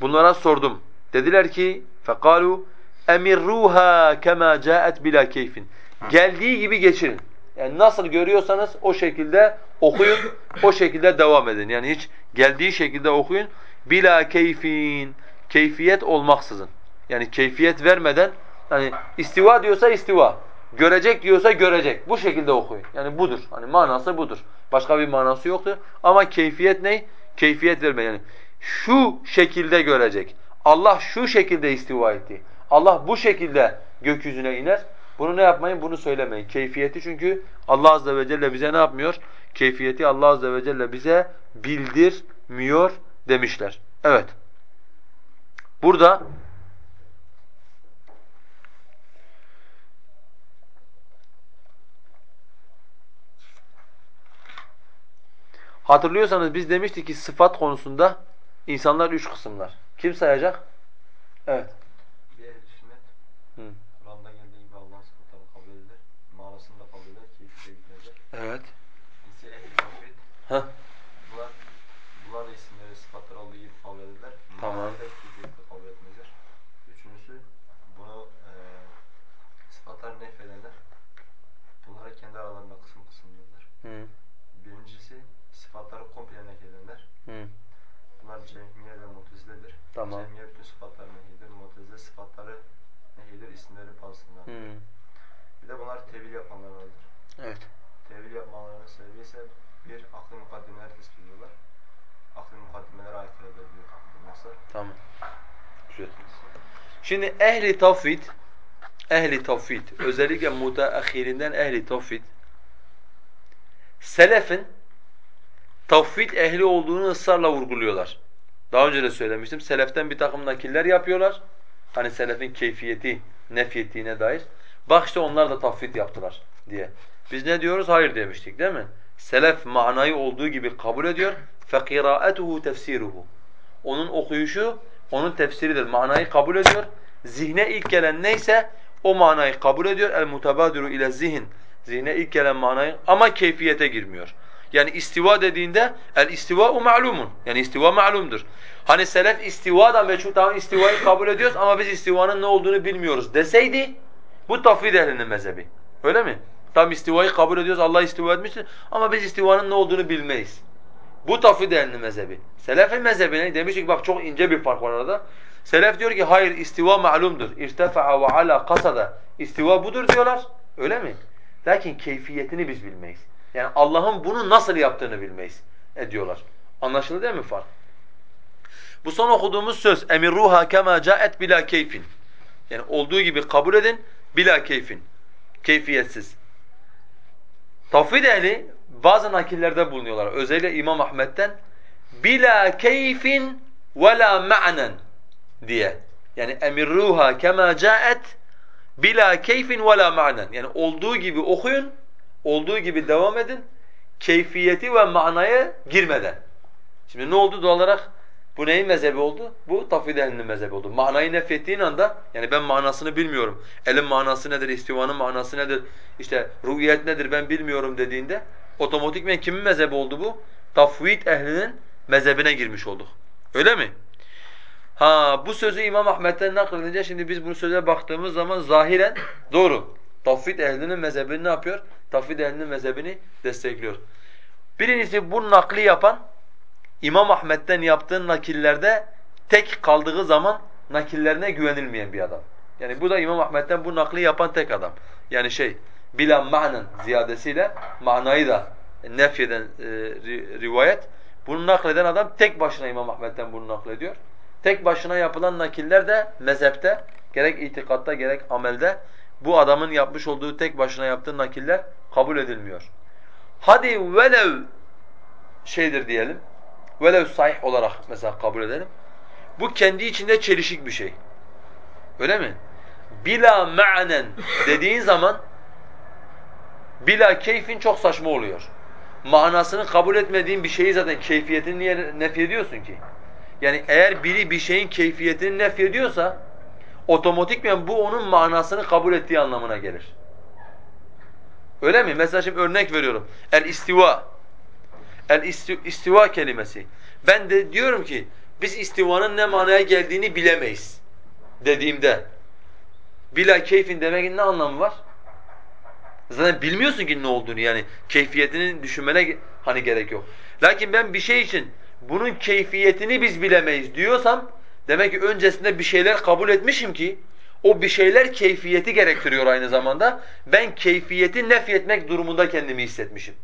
bunlara sordum. Dediler ki fekalu emirruha kema caet bila keyfin. Geldiği gibi geçirin. Yani nasıl görüyorsanız o şekilde okuyun, o şekilde devam edin. Yani hiç geldiği şekilde okuyun. Bila keyfin, keyfiyet olmaksızın. Yani keyfiyet vermeden, hani istiva diyorsa istiva, görecek diyorsa görecek. Bu şekilde okuyun. Yani budur. Hani manası budur. Başka bir manası yoktur. Ama keyfiyet ne? Keyfiyet verme yani. Şu şekilde görecek. Allah şu şekilde istiva etti. Allah bu şekilde gökyüzüne iner. Bunu ne yapmayın? Bunu söylemeyin. Keyfiyeti çünkü Allah azze ve celle bize ne yapmıyor? Keyfiyeti Allah azze ve celle bize bildirmiyor demişler. Evet. Burada Hatırlıyorsanız biz demiştik ki sıfat konusunda insanlar üç kısımlar. Kim sayacak? Evet. Bir ehl sünnet, Hı. Kur'an'da geldiği gibi Allah'ın sıfatlarını kabul edilir, manasını da kabul bildirir. Evet. İkisi ehl-i tevhid, Heh. bunlar, bunlar da isimleri, sıfatları olduğu gibi kabul ederler. Tamam. Manayı da keyfiyeti de kabul etmezler. Üçüncüsü, bunu e, sıfatları nefedenler, bunları kendi aralarında kısım kısımdırlar. Hı. Birincisi, sıfatları komple nefedenler. Hı. Bunlar Cehmiye ve Mutezile'dir. Tamam. Cehmiye bütün sıfatları nehidir, Mutezile sıfatları nehidir, isimleri bazısından. Hı. Bir de bunlar tevil yapanlar vardır. Evet. Tevil yapmalarının sebebi ise bir, aklı mukaddimeler tespit ediyorlar. Aklı mukaddimelere aykırıdır diyor bu nasıl? Tamam. Güzel. Şimdi ehli tavhid, ehli tavhid, özellikle müteahhirinden ehli tavhid, selefin tavhid ehli olduğunu ısrarla vurguluyorlar. Daha önce de söylemiştim. Seleften bir takım nakiller yapıyorlar. Hani selefin keyfiyeti nefyettiğine dair. Bak işte onlar da tavhid yaptılar diye. Biz ne diyoruz? Hayır demiştik değil mi? Selef manayı olduğu gibi kabul ediyor. فَقِرَاءَتُهُ تَفْسِيرُهُ Onun okuyuşu, onun tefsiridir. Manayı kabul ediyor. Zihne ilk gelen neyse o manayı kabul ediyor. El-mutabadiru ile zihin. Zihne ilk gelen manayı ama keyfiyete girmiyor. Yani istiva dediğinde el istiva'u ma'lumun. Yani istiva ma'lumdur. Hani selef istiva da meçhul tamam istivayı kabul ediyoruz ama biz istivanın ne olduğunu bilmiyoruz deseydi bu tafvid ehlinin mezhebi. Öyle mi? Tam istivayı kabul ediyoruz Allah istiva etmiştir ama biz istivanın ne olduğunu bilmeyiz. Bu tafvid ehlinin mezhebi. Selefin mezhebine demiştik bak çok ince bir fark var arada. Selef diyor ki hayır istiva ma'lumdur. İrtefa'a ve ala kasada. İstiva budur diyorlar. Öyle mi? Lakin keyfiyetini biz bilmeyiz. Yani Allah'ın bunu nasıl yaptığını bilmeyiz ediyorlar. Anlaşıldı değil mi fark? Bu son okuduğumuz söz emirruha kema caet bila keyfin. Yani olduğu gibi kabul edin bila keyfin. Keyfiyetsiz. Tavhid ehli bazı nakillerde bulunuyorlar. Özellikle İmam Ahmet'ten bila keyfin ve la ma'nen diye. Yani emirruha kema caet Bila keyfin ve la ma'nen. Yani olduğu gibi okuyun, olduğu gibi devam edin. Keyfiyeti ve manaya girmeden. Şimdi ne oldu doğal olarak? Bu neyin mezhebi oldu? Bu tafvid ehlinin mezhebi oldu. Manayı nefrettiğin anda, yani ben manasını bilmiyorum, elin manası nedir, istivanın manası nedir, işte rü'yet nedir ben bilmiyorum dediğinde, otomatikmen kimin mezhebi oldu bu? Tafvid ehlinin mezhebine girmiş olduk. Öyle mi? Ha bu sözü İmam Ahmet'ten nakledince şimdi biz bu söze baktığımız zaman zahiren doğru. Tafvid ehlinin mezhebini ne yapıyor? Tafvid ehlinin mezhebini destekliyor. Birincisi bu nakli yapan İmam Ahmet'ten yaptığı nakillerde tek kaldığı zaman nakillerine güvenilmeyen bir adam. Yani bu da İmam Ahmet'ten bu nakli yapan tek adam. Yani şey bila ma'nen ziyadesiyle manayı da nefyeden e, rivayet. Bunu nakleden adam tek başına İmam Ahmet'ten bunu naklediyor. Tek başına yapılan nakiller de mezhepte gerek itikatta gerek amelde bu adamın yapmış olduğu tek başına yaptığı nakiller kabul edilmiyor. Hadi velev şeydir diyelim. Velev sahih olarak mesela kabul edelim. Bu kendi içinde çelişik bir şey. Öyle mi? Bila ma'nen dediğin zaman bila keyfin çok saçma oluyor. Manasını kabul etmediğin bir şeyi zaten keyfiyetini niye nefyediyorsun ki? Yani eğer biri bir şeyin keyfiyetini nefyediyorsa otomatikmen bu onun manasını kabul ettiği anlamına gelir. Öyle mi? Mesela şimdi örnek veriyorum. El istiva. El istiva kelimesi. Ben de diyorum ki biz istivanın ne manaya geldiğini bilemeyiz dediğimde bila keyfin demekin ne anlamı var? Zaten bilmiyorsun ki ne olduğunu yani keyfiyetini düşünmene hani gerek yok. Lakin ben bir şey için bunun keyfiyetini biz bilemeyiz diyorsam demek ki öncesinde bir şeyler kabul etmişim ki o bir şeyler keyfiyeti gerektiriyor aynı zamanda. Ben keyfiyeti nefyetmek durumunda kendimi hissetmişim.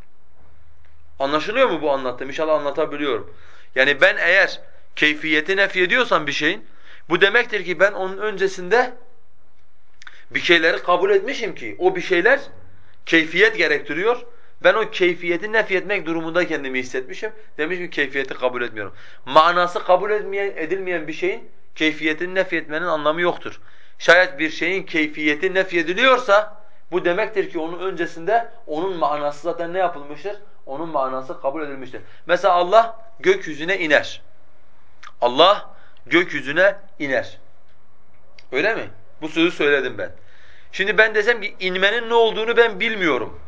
Anlaşılıyor mu bu anlattığım? İnşallah anlatabiliyorum. Yani ben eğer keyfiyeti nefyediyorsam bir şeyin bu demektir ki ben onun öncesinde bir şeyleri kabul etmişim ki o bir şeyler keyfiyet gerektiriyor. Ben o keyfiyeti nefyetmek durumunda kendimi hissetmişim. Demiş ki keyfiyeti kabul etmiyorum. Manası kabul edilmeyen, edilmeyen bir şeyin keyfiyetini nefyetmenin anlamı yoktur. Şayet bir şeyin keyfiyeti nefyediliyorsa bu demektir ki onun öncesinde onun manası zaten ne yapılmıştır? Onun manası kabul edilmiştir. Mesela Allah gökyüzüne iner. Allah gökyüzüne iner. Öyle mi? Bu sözü söyledim ben. Şimdi ben desem ki inmenin ne olduğunu ben bilmiyorum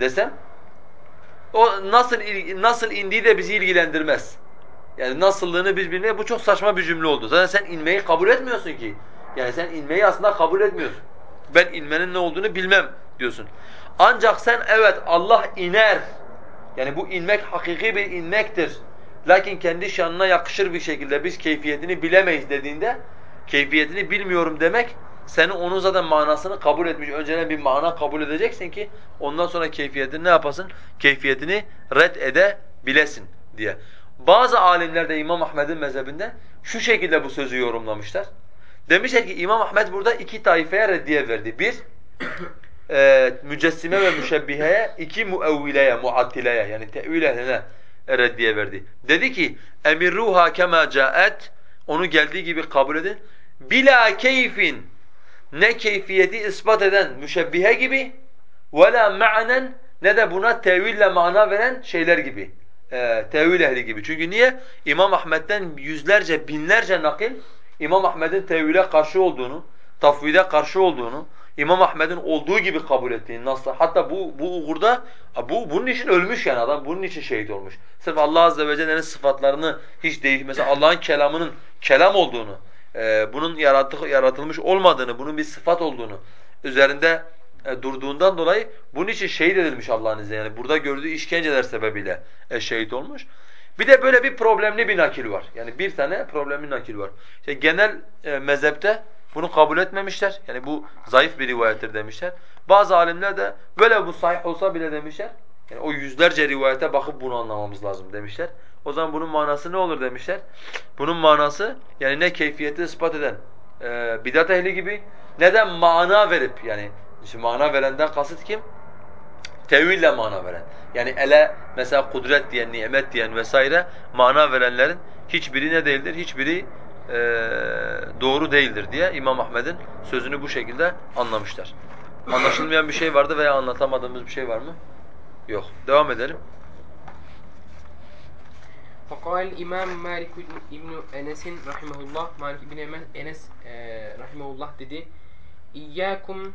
desem o nasıl nasıl indiği de bizi ilgilendirmez. Yani nasıllığını biz bilmeyiz. Bu çok saçma bir cümle oldu. Zaten sen inmeyi kabul etmiyorsun ki. Yani sen inmeyi aslında kabul etmiyorsun. Ben inmenin ne olduğunu bilmem diyorsun. Ancak sen evet Allah iner. Yani bu inmek hakiki bir inmektir. Lakin kendi şanına yakışır bir şekilde biz keyfiyetini bilemeyiz dediğinde keyfiyetini bilmiyorum demek seni onun zaten manasını kabul etmiş. Önceden bir mana kabul edeceksin ki ondan sonra keyfiyetini ne yapasın? Keyfiyetini red edebilesin diye. Bazı alimler de İmam Ahmed'in mezhebinde şu şekilde bu sözü yorumlamışlar. Demişler ki İmam Ahmed burada iki taifeye reddiye verdi. Bir, e, mücessime ve müşebbiheye, iki muevvileye, muattileye yani tevil ehline e, reddiye verdi. Dedi ki emirruha kema caet onu geldiği gibi kabul edin. Bila keyfin ne keyfiyeti ispat eden müşebbihe gibi ve la ma'nen ne de buna teville mana veren şeyler gibi. E, tevil ehli gibi. Çünkü niye? İmam Ahmet'ten yüzlerce, binlerce nakil İmam Ahmet'in tevhile karşı olduğunu, tafvide karşı olduğunu, İmam Ahmet'in olduğu gibi kabul ettiğini nasıl? Hatta bu bu uğurda bu bunun için ölmüş yani adam bunun için şehit olmuş. Sırf Allah azze ve celle'nin sıfatlarını hiç mesela Allah'ın kelamının kelam olduğunu, e, bunun yaratı, yaratılmış olmadığını, bunun bir sıfat olduğunu üzerinde e, durduğundan dolayı bunun için şehit edilmiş Allah'ın izniyle. Yani burada gördüğü işkenceler sebebiyle e, şehit olmuş. Bir de böyle bir problemli bir nakil var. Yani bir tane problemli nakil var. İşte genel e, mezhepte bunu kabul etmemişler. Yani bu zayıf bir rivayettir demişler. Bazı alimler de böyle bu sahih olsa bile demişler. Yani o yüzlerce rivayete bakıp bunu anlamamız lazım demişler. O zaman bunun manası ne olur demişler. Bunun manası yani ne keyfiyeti ispat eden e, bidat ehli gibi ne de mana verip yani işte mana verenden kasıt kim? Teville mana veren. Yani ele mesela kudret diyen, nimet diyen vesaire mana verenlerin hiçbiri ne değildir? Hiçbiri doğru değildir diye İmam Ahmed'in sözünü bu şekilde anlamışlar. Anlaşılmayan bir şey vardı veya anlatamadığımız bir şey var mı? Yok. Devam edelim. فقال الإمام مالك İbn Enes rahimehullah Malik İbn Enes e, rahimehullah dedi İyyakum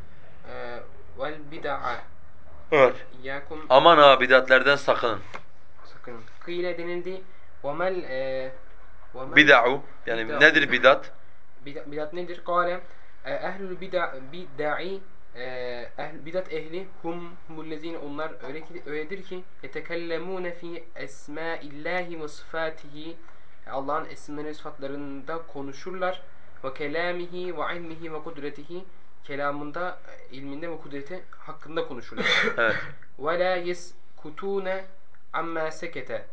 e, vel bid'a Evet. İyyakum Aman ha bidatlerden sakının. sakın. Kıyle denildi وَمَلْ e, Bid'a'u yani bida'u. nedir bidat? Bidat nedir? Kale e, ehlül bid'i e, ehl bidat ehli hum mullezine onlar öyle ki öyledir ki yetekellemune fi esma'illahi ve sıfatihi e, Allah'ın isimleri ve sıfatlarında konuşurlar ve kelamihi ve ilmihi ve kudretihi kelamında ilminde ve kudreti hakkında konuşurlar. evet. Ve la yeskutune amma sekete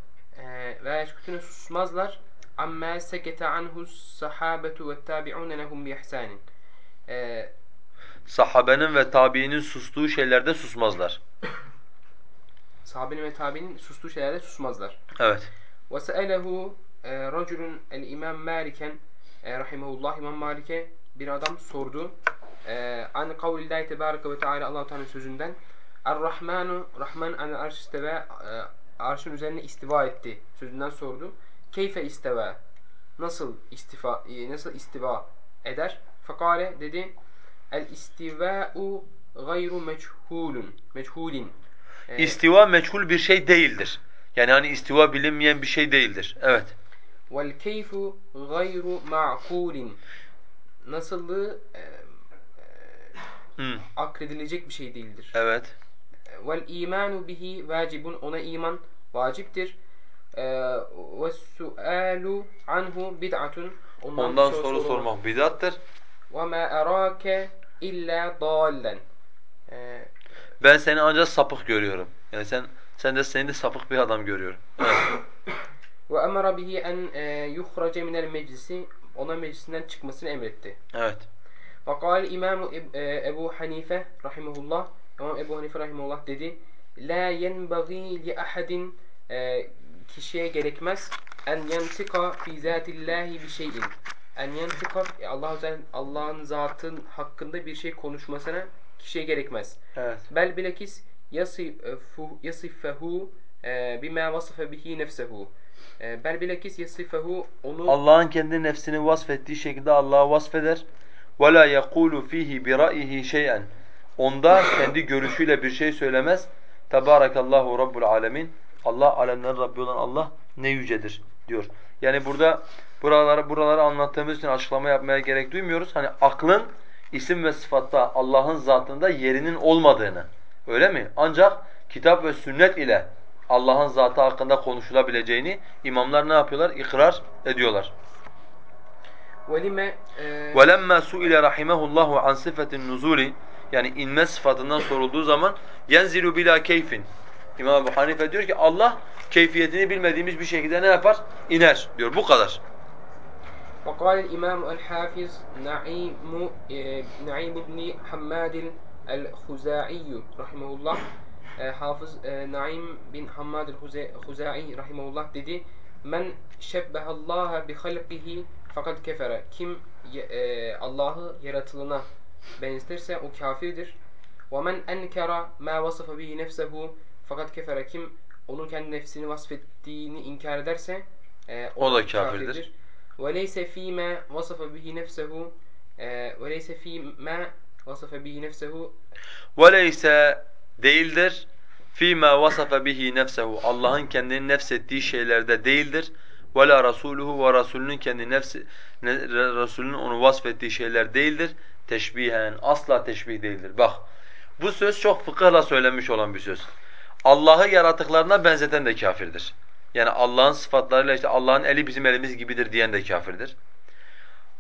ve yeskutune susmazlar amma sekete anhu sahabetu ve tabi'un lehum bi ihsanin. Sahabenin ve tabiinin sustuğu şeylerde susmazlar. sahabenin ve tabi'nin sustuğu şeylerde susmazlar. Evet. Ve se'elehu raculun el imam Maliken rahimehullah İmam Malik'e bir adam sordu. E, an kavlillahi tebareke ve teala Allah-u Teala'nın sözünden Er-Rahmanu Rahman an arş isteve e, arşın üzerine istiva etti sözünden sordu. Keyfe isteva nasıl istifa e, nasıl istiva eder? Fakale dedi El istiva'u gayru meçhulun meçhulin E, İstiva meçhul bir şey değildir. Yani hani istiva bilinmeyen bir şey değildir. Evet. Vel keyfu gayru ma'kulin. Nasıllığı e, e, Hı. akredilecek bir şey değildir. Evet. Vel imanu bihi vacibun. Ona iman vaciptir. E, sualu anhu bid'atun. Ondan soru sormak bidattır. Arake illa dallen. E, Ben seni ancak sapık görüyorum. Yani sen sen de seni de sapık bir adam görüyorum. Bihi en e, yuhrace minel meclisi. Ona meclisinden çıkmasını emretti. Evet. Fakal İmam Ebu Hanife rahimehullah İmam Ebu Hanife rahimehullah dedi li ahadin e, kişiye gerekmez en yentika fi zatillahi bi şeyin. En yentika e, Allah Allah'ın zatın hakkında bir şey konuşmasına kişiye gerekmez. Evet. Bel bilakis yasifu e, yasifehu e, bima vasafe bihi nefsehu. Bel bilakis yasifehu onu Allah'ın kendi nefsini vasfettiği şekilde Allah'a vasfeder. Ve la yekulu fihi bi ra'yihi şey'en. Onda kendi görüşüyle bir şey söylemez. Tebarakallahu rabbul alamin. Allah alemlerin Rabbi olan Allah ne yücedir diyor. Yani burada buraları buraları anlattığımız için açıklama yapmaya gerek duymuyoruz. Hani aklın isim ve sıfatta Allah'ın zatında yerinin olmadığını. Öyle mi? Ancak kitap ve sünnet ile Allah'ın zatı hakkında konuşulabileceğini imamlar ne yapıyorlar? İkrar ediyorlar. velime e, وَلَمَّا سُئِلَ رَحِمَهُ اللّٰهُ عَنْ صِفَةِ النُّزُولِ Yani inme sıfatından sorulduğu zaman يَنْزِلُ bila keyfin. İmam Ebu Hanife diyor ki Allah keyfiyetini bilmediğimiz bir şekilde ne yapar? İner diyor. Bu kadar. وقال الإمام الحافظ نعيم نعيم بن حماد الخزاعي رحمه الله e, Hafız e, Naim bin Hammad el-Huzai rahimehullah dedi Men şebbehallaha bi halqihi fakat kefere kim e, Allah'ı yaratılına benzetirse o kafirdir. Ve men enkara ma vasafa bihi nefsehu fakat kefere kim onun kendi nefsini vasfettiğini inkar ederse e, O da kafirdir. Ve leyse fîmâ vasafa bihi nefsehu ve leyse fîmâ vasafa bihi nefsehu وَلَيْسَ değildir. فِيمَا vasafa bihi nefsehu Allah'ın kendini nefsettiği şeylerde değildir. وَلَا رَسُولُهُ ve Rasulünün kendi nefsi ne- Rasulünün onu vasfettiği şeyler değildir. Teşbihen asla teşbih değildir. Bak bu söz çok fıkıhla söylenmiş olan bir söz. Allah'ı yaratıklarına benzeten de kafirdir. Yani Allah'ın sıfatlarıyla işte Allah'ın eli bizim elimiz gibidir diyen de kafirdir.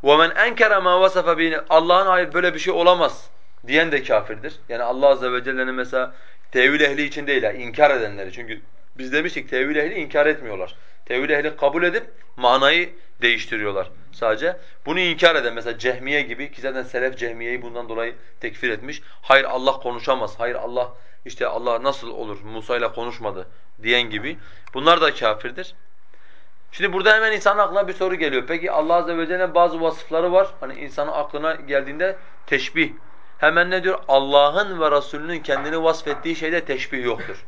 وَمَنْ اَنْكَرَ مَا وَصَفَ بِهِ Allah'ın hayır böyle bir şey olamaz diyen de kafirdir. Yani Allah azze ve celle'nin mesela tevil ehli için değil ha, inkar edenleri. Çünkü biz demiştik tevil ehli inkar etmiyorlar. Tevil ehli kabul edip manayı değiştiriyorlar sadece. Bunu inkar eden mesela Cehmiye gibi ki zaten selef Cehmiye'yi bundan dolayı tekfir etmiş. Hayır Allah konuşamaz. Hayır Allah işte Allah nasıl olur Musa ile konuşmadı diyen gibi. Bunlar da kafirdir. Şimdi burada hemen insanın aklına bir soru geliyor. Peki Allah Azze ve Celle'nin bazı vasıfları var. Hani insanın aklına geldiğinde teşbih. Hemen ne diyor? Allah'ın ve Resulünün kendini vasfettiği şeyde teşbih yoktur.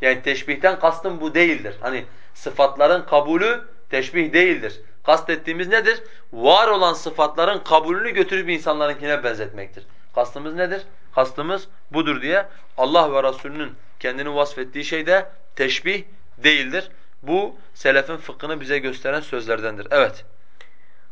Yani teşbihten kastım bu değildir. Hani sıfatların kabulü teşbih değildir. Kastettiğimiz nedir? Var olan sıfatların kabulünü götürüp insanlarınkine benzetmektir. Kastımız nedir? Kastımız budur diye Allah ve Resulünün kendini vasfettiği şey de teşbih değildir. Bu selefin fıkhını bize gösteren sözlerdendir. Evet.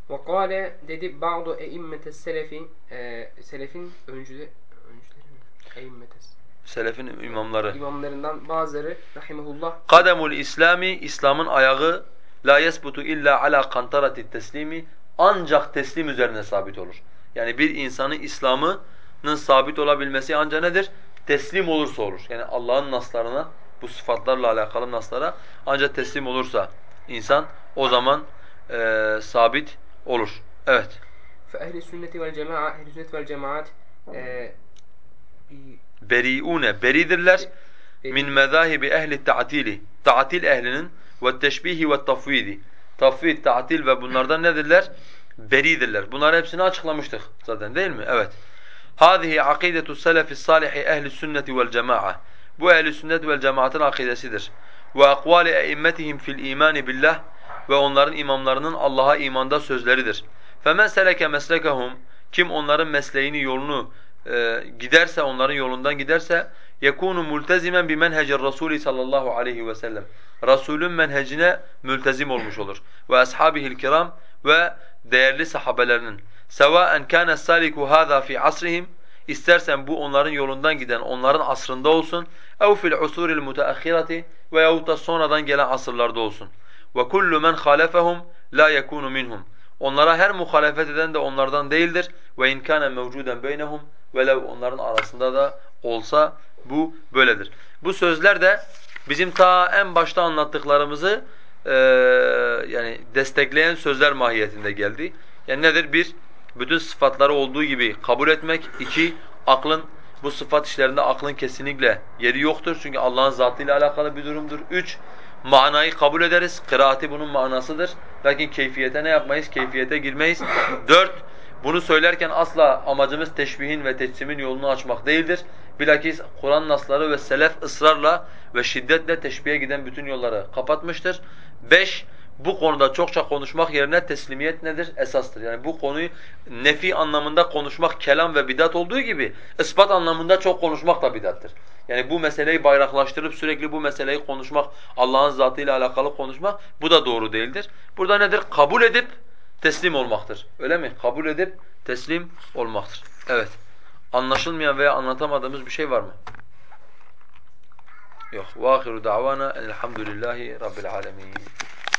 وقال dedi bazı eimmetes selefi e, selefin öncüleri öncüleri mi? Eimmetes Selefin imamları. imamlarından bazıları rahimehullah Kademul İslami İslam'ın ayağı la yesbutu illa ala kantarati teslimi ancak teslim üzerine sabit olur. Yani bir insanın İslam'ının sabit olabilmesi ancak nedir? Teslim olursa olur. Yani Allah'ın naslarına, bu sıfatlarla alakalı naslara ancak teslim olursa insan o zaman eee, sabit olur. Evet. فأهل السنة والجماعة أهل السنة والجماعات e, Beriune beridirler min mezahibi ehli ta'tili. Ta'til ehlinin ve teşbihi ve tafvidi. Tafvid, ta'til ve bunlardan nedirler? Beridirler. Bunları hepsini açıklamıştık zaten değil mi? Evet. Hâzihi akidetu selefi salihi ehli sünneti vel cema'a. Bu ehli sünnet vel cemaatın akidesidir. Ve akvali eimmetihim fil imani billah ve onların imamlarının Allah'a imanda sözleridir. Femen seleke meslekehum kim onların mesleğini yolunu e, giderse onların yolundan giderse yekunu multezimen bi menhecir Rasuli sallallahu aleyhi ve sellem. Rasulün menhecine mültezim olmuş olur. Ve ashabihil kiram ve değerli sahabelerinin. Sevaen kana saliku hâzâ fi asrihim İstersen bu onların yolundan giden onların asrında olsun ev fil usuril mutaahhirati veyahut da sonradan gelen asırlarda olsun. Kullu men halefehum la yekunu minhum. Onlara her muhalefet eden de onlardan değildir. İn kana mevcuden beynehum velev onların arasında da olsa bu böyledir. Bu sözler de bizim ta en başta anlattıklarımızı eee yani destekleyen sözler mahiyetinde geldi. Yani nedir? Bir, bütün sıfatları olduğu gibi kabul etmek. İki, aklın bu sıfat işlerinde aklın kesinlikle yeri yoktur. Çünkü Allah'ın zatıyla alakalı bir durumdur. Üç, manayı kabul ederiz. Kıraati bunun manasıdır. Lakin keyfiyete ne yapmayız? Keyfiyete girmeyiz. Dört, bunu söylerken asla amacımız teşbihin ve teçsimin yolunu açmak değildir. Bilakis Kur'an nasları ve selef ısrarla ve şiddetle teşbihe giden bütün yolları kapatmıştır. Beş, bu konuda çokça konuşmak yerine teslimiyet nedir? Esastır. Yani bu konuyu nefi anlamında konuşmak kelam ve bidat olduğu gibi ispat anlamında çok konuşmak da bidattır. Yani bu meseleyi bayraklaştırıp sürekli bu meseleyi konuşmak, Allah'ın zatıyla alakalı konuşmak bu da doğru değildir. Burada nedir? Kabul edip teslim olmaktır. Öyle mi? Kabul edip teslim olmaktır. Evet. Anlaşılmayan veya anlatamadığımız bir şey var mı? Yok. وآخر دعوانا الحمد لله رب العالمين